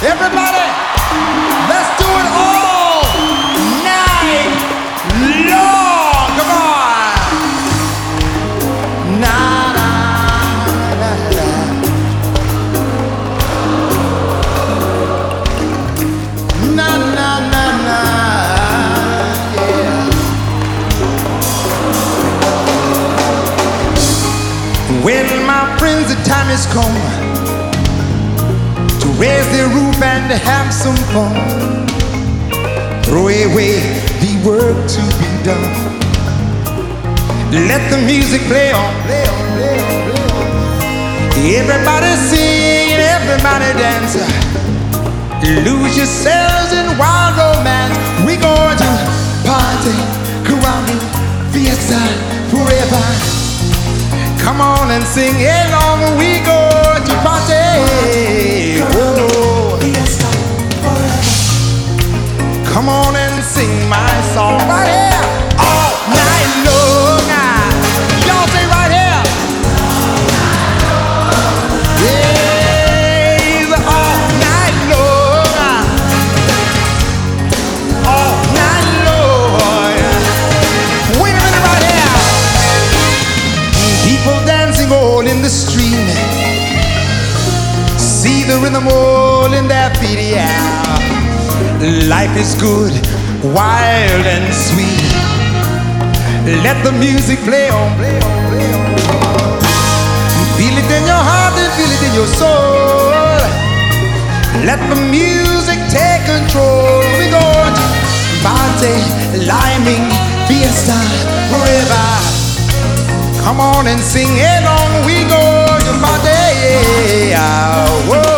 Everybody, let's do it all night long. Come on. Na, na, na, na. Na, na, na, na, yeah. When my friends, the time is come to raise the roof and have some fun. Throw away the work to be done. Let the music play on, play on, play on, play on. Everybody sing, everybody dance. Lose yourselves in wild romance. We're going to party, karamu, fiesta, forever. Come on and sing along. We go here all night long. Y'all right here. Yes, all night long. All night long. Wait a minute right here. People dancing all in the street. See the rhythm all in their feet, yeah. Life is good, wild and sweet. Let the music play on, play on, play on. Feel it in your heart and feel it in your soul. Let the music take control. We go to party, liming, fiesta, forever. Come on and sing along. We go to party. Whoa.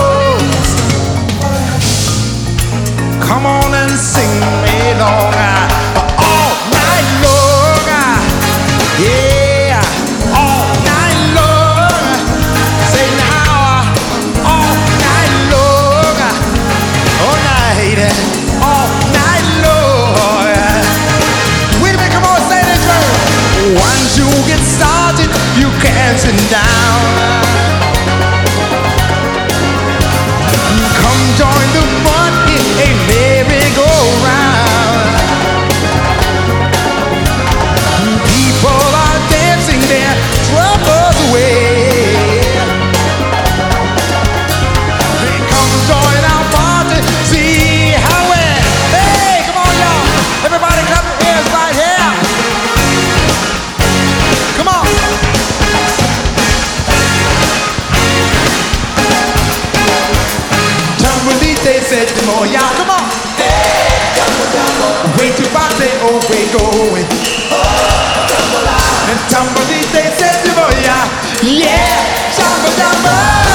Sit down. Said to more, y'all, come on. Way to party, oh, we going. And Tambolite said to more, yeah, yeah, jumbo, jumbo.